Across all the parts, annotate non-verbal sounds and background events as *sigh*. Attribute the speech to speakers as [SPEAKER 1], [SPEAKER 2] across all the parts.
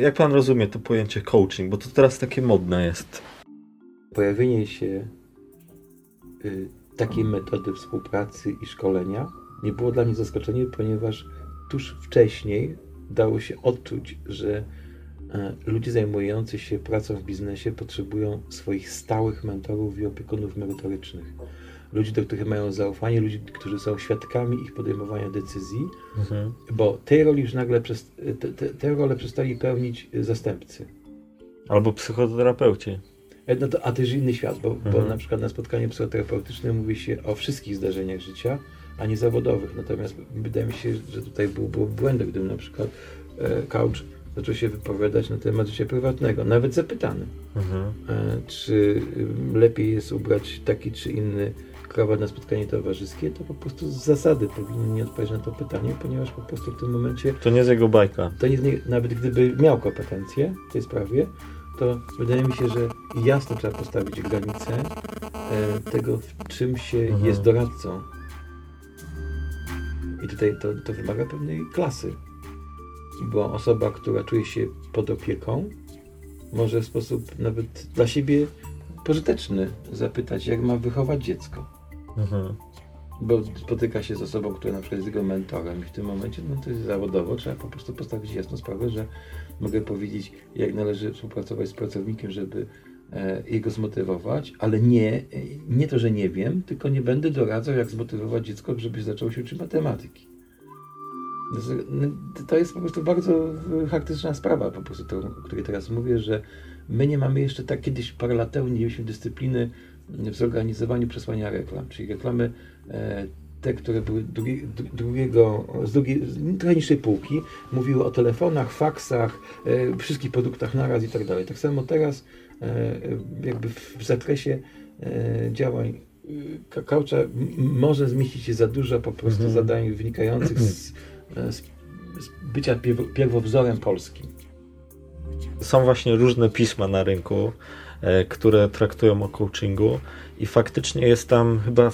[SPEAKER 1] Jak pan rozumie to pojęcie coaching? Bo to teraz takie modne jest.
[SPEAKER 2] Pojawienie się y, takiej metody współpracy i szkolenia nie było dla mnie zaskoczeniem, ponieważ tuż wcześniej dało się odczuć, że e, ludzie zajmujący się pracą w biznesie potrzebują swoich stałych mentorów i opiekunów merytorycznych. Ludzi, do których mają zaufanie, ludzi, którzy są świadkami ich podejmowania decyzji,
[SPEAKER 1] Mhm.
[SPEAKER 2] bo tej roli już nagle przez, te, te, tę rolę przestali pełnić zastępcy.
[SPEAKER 1] Albo psychoterapeuci.
[SPEAKER 2] E, No to, a to jest inny świat, bo, bo
[SPEAKER 1] Mhm.
[SPEAKER 2] na przykład na spotkaniu psychoterapeutycznym mówi się o wszystkich zdarzeniach życia, a nie zawodowych. Natomiast wydaje mi się, że tutaj był, był błędem, gdybym na przykład e, coach zaczął się wypowiadać na temat życia prywatnego, nawet zapytany,
[SPEAKER 1] Mhm.
[SPEAKER 2] e, czy y, lepiej jest ubrać taki czy inny krawat na spotkanie towarzyskie, to po prostu z zasady powinien nie odpowiedzieć na to pytanie, ponieważ po prostu w tym momencie
[SPEAKER 1] To nie jest jego bajka.
[SPEAKER 2] to nie, nawet gdyby miał kompetencje w tej sprawie, to wydaje mi się, że jasno trzeba postawić granicę e, tego, w czym się
[SPEAKER 1] Mhm.
[SPEAKER 2] jest doradcą. I tutaj to, to wymaga pewnej klasy. Bo osoba, która czuje się pod opieką, może w sposób nawet dla siebie pożyteczny zapytać, jak ma wychować dziecko.
[SPEAKER 1] Mhm.
[SPEAKER 2] Bo spotyka się z osobą, która na przykład jest jego mentorem i w tym momencie, no to jest zawodowo, trzeba po prostu postawić jasną sprawę, że mogę powiedzieć, jak należy współpracować z pracownikiem, żeby e, jego zmotywować, ale nie, e, nie to, że nie wiem, tylko nie będę doradzał, jak zmotywować dziecko, żeby zaczęło się uczyć matematyki. To jest- no, To jest po prostu bardzo e, charakterystyczna sprawa, po prostu, o której teraz mówię, że my nie mamy jeszcze tak, kiedyś parę lat temu nie mieliśmy dyscypliny w zorganizowaniu przesłania reklam, czyli reklamy e, te, które były drugi, dru- drugiego, z drugiej, trochę niższej półki, mówiły o telefonach, faksach, e, wszystkich produktach naraz i tak dalej. Tak samo teraz jakby w, zakresie działań Kaucza może zmieścić się za dużo po prostu
[SPEAKER 1] Mhm.
[SPEAKER 2] zadań wynikających z, *clears throat* z, z bycia pierw- pierwowzorem polskim.
[SPEAKER 1] Są właśnie różne pisma na rynku, e, które traktują o coachingu i faktycznie jest tam chyba,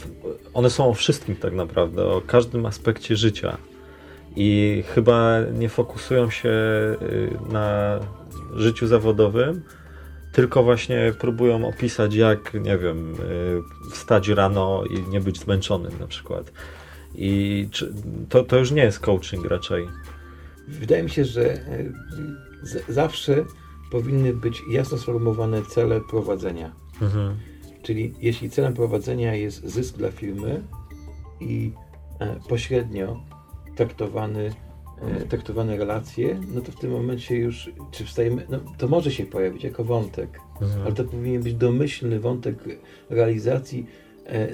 [SPEAKER 1] one są o wszystkim tak naprawdę, o każdym aspekcie życia. I chyba nie fokusują się y, na życiu zawodowym, tylko właśnie próbują opisać, jak, nie wiem, wstać rano i nie być zmęczonym na przykład. I to, to już nie jest coaching raczej.
[SPEAKER 2] Wydaje mi się, że e, zawsze powinny być jasno sformułowane cele prowadzenia.
[SPEAKER 1] Mhm.
[SPEAKER 2] Czyli jeśli celem prowadzenia jest zysk dla firmy i e, pośrednio traktowany, e, traktowane relacje, no to w tym momencie już, czy wstajemy, no to może się pojawić jako wątek,
[SPEAKER 1] Mhm.
[SPEAKER 2] ale to powinien być domyślny wątek realizacji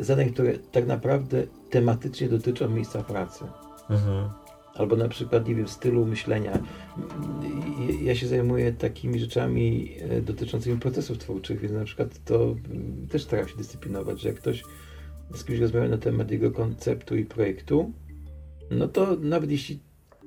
[SPEAKER 2] zadań, które tak naprawdę tematycznie dotyczą miejsca pracy.
[SPEAKER 1] Mhm.
[SPEAKER 2] Albo na przykład, nie wiem, stylu myślenia. Ja się zajmuję takimi rzeczami e, dotyczącymi procesów twórczych, więc na przykład to mm, też staram się dyscyplinować, że jak ktoś z kimś rozmawia na temat jego konceptu i projektu, no to nawet jeśli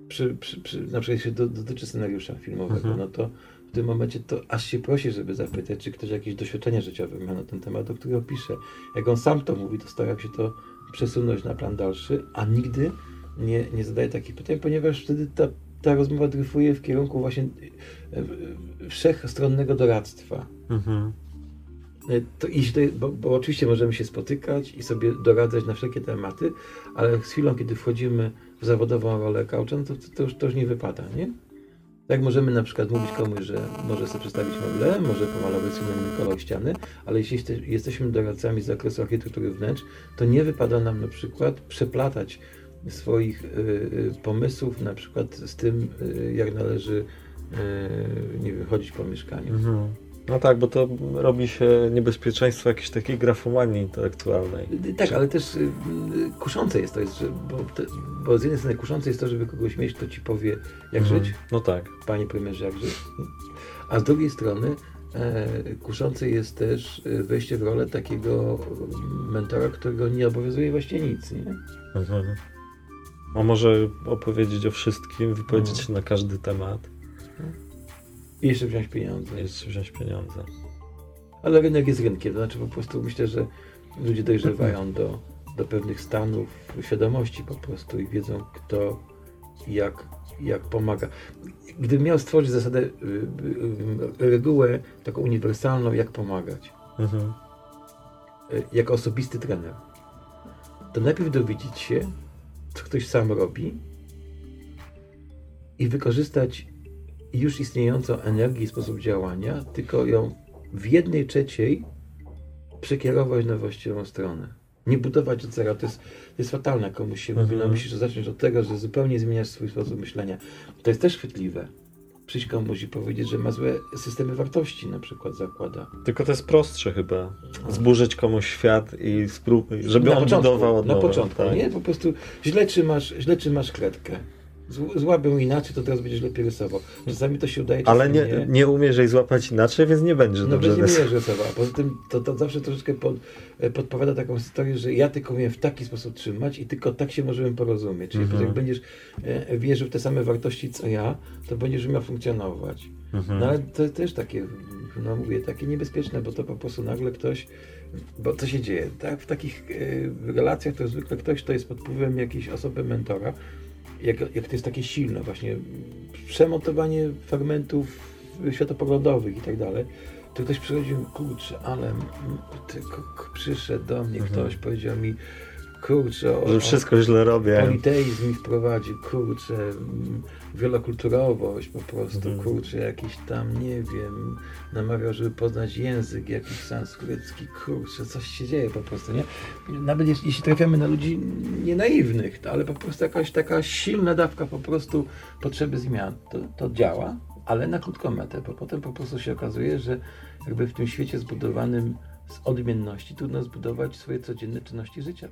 [SPEAKER 2] przy, przy, przy, na przykład jeśli do, dotyczy scenariusza filmowego,
[SPEAKER 1] Mhm.
[SPEAKER 2] no to w tym momencie to aż się prosi, żeby zapytać, czy ktoś jakieś doświadczenia życiowe ma na ten temat, o którym opisze. Jak on sam to mówi, to staram się to przesunąć na plan dalszy, a nigdy nie, nie zadaję takich pytań, ponieważ wtedy ta, ta rozmowa dryfuje w kierunku właśnie e, e, wszechstronnego doradztwa.
[SPEAKER 1] Mhm.
[SPEAKER 2] E, To, to, jest- bo, bo oczywiście możemy się spotykać i sobie doradzać na wszelkie tematy, ale z chwilą, kiedy wchodzimy w zawodową rolę coacha, no to, to, już, to już nie wypada, nie? Tak możemy na przykład mówić komuś, że może sobie przedstawić meble, może pomalować inny kolor ściany, ale jeśli jeste- jesteśmy doradcami z zakresu architektury wnętrz, to nie wypada nam na przykład przeplatać swoich y, y, pomysłów na przykład z tym, y, jak należy y, nie po mieszkaniu.
[SPEAKER 1] Mhm. No tak, bo to robi się niebezpieczeństwo jakiejś takiej grafomanii intelektualnej.
[SPEAKER 2] Tak, ale też y, y, kuszące jest to, jest, że, bo, bo z jednej strony kuszące jest to, żeby kogoś mieć, kto ci powie, jak
[SPEAKER 1] Mhm.
[SPEAKER 2] żyć,
[SPEAKER 1] No tak.
[SPEAKER 2] panie premierze, jak żyć. A z drugiej strony e, kuszące jest też e, wejście w rolę takiego mentora, którego nie obowiązuje właściwie nic, nie?
[SPEAKER 1] Mhm. A może opowiedzieć o wszystkim, wypowiedzieć
[SPEAKER 2] Mhm.
[SPEAKER 1] się na każdy temat,
[SPEAKER 2] I jeszcze wziąć pieniądze.
[SPEAKER 1] jeszcze wziąć pieniądze.
[SPEAKER 2] Ale rynek jest rynkiem, to znaczy po prostu myślę, że ludzie dojrzewają do, do pewnych stanów świadomości po prostu i wiedzą kto i jak jak pomaga. Gdybym miał stworzyć zasadę, y, y, y, regułę taką uniwersalną, jak pomagać,
[SPEAKER 1] Mhm.
[SPEAKER 2] jako osobisty trener, to najpierw dowiedzieć się, co ktoś sam robi i wykorzystać już istniejącą energię i sposób działania, tylko ją w jednej trzeciej przekierować na właściwą stronę. Nie budować od zera. To jest, to jest fatalne. Komuś się mówi, no
[SPEAKER 1] Mhm.
[SPEAKER 2] musisz zacząć od tego, że zupełnie zmieniasz swój sposób myślenia. To jest też chwytliwe. Przyjść komuś i powiedzieć, że ma złe systemy wartości na przykład zakłada.
[SPEAKER 1] Tylko to jest prostsze chyba. Zburzyć komuś świat i spróbuj, żeby
[SPEAKER 2] na
[SPEAKER 1] on
[SPEAKER 2] początku,
[SPEAKER 1] budował od
[SPEAKER 2] Na
[SPEAKER 1] nowa.
[SPEAKER 2] początku,
[SPEAKER 1] tak.
[SPEAKER 2] nie? Po prostu źle trzymasz, źle trzymasz kredkę. Zł- Złabią inaczej, to teraz będziesz lepiej rysował. Czasami to się udaje,
[SPEAKER 1] Ale nie, nie jej złapać inaczej, więc nie będzie
[SPEAKER 2] No
[SPEAKER 1] dobrze
[SPEAKER 2] będzie
[SPEAKER 1] rysował.
[SPEAKER 2] Poza tym to, to zawsze troszeczkę pod, e, podpowiada taką historię, że ja tylko umiem w taki sposób trzymać i tylko tak się możemy porozumieć. Czyli
[SPEAKER 1] Mhm.
[SPEAKER 2] jak będziesz e, wierzył w te same wartości co ja, to będziesz umiał funkcjonować.
[SPEAKER 1] Mhm.
[SPEAKER 2] No ale to też takie, no mówię, takie niebezpieczne, bo to po prostu nagle ktoś, bo co się dzieje, tak? W takich e, relacjach to zwykle ktoś, kto jest pod wpływem jakiejś osoby mentora, jak, jak to jest takie silne właśnie przemontowanie fragmentów światopoglądowych i tak dalej, to ktoś przychodzi i mówi, kurczę, ale przyszedł do mnie
[SPEAKER 1] Mhm.
[SPEAKER 2] ktoś, powiedział mi, kurczę, o,
[SPEAKER 1] Że wszystko źle robię.
[SPEAKER 2] politeizm mi wprowadził, kurczę, wielokulturowość po prostu,
[SPEAKER 1] Mhm.
[SPEAKER 2] kurczę, jakiś tam, nie wiem, namawiał, żeby poznać język jakiś sanskrycki, kurczę, coś się dzieje po prostu, nie? Nawet jeśli, jeśli trafiamy na ludzi nienaiwnych, to, ale po prostu jakaś taka silna dawka po prostu potrzeby zmian, to, to działa, ale na krótką metę, bo potem po prostu się okazuje, że jakby w tym świecie zbudowanym z odmienności trudno zbudować swoje codzienne czynności życia.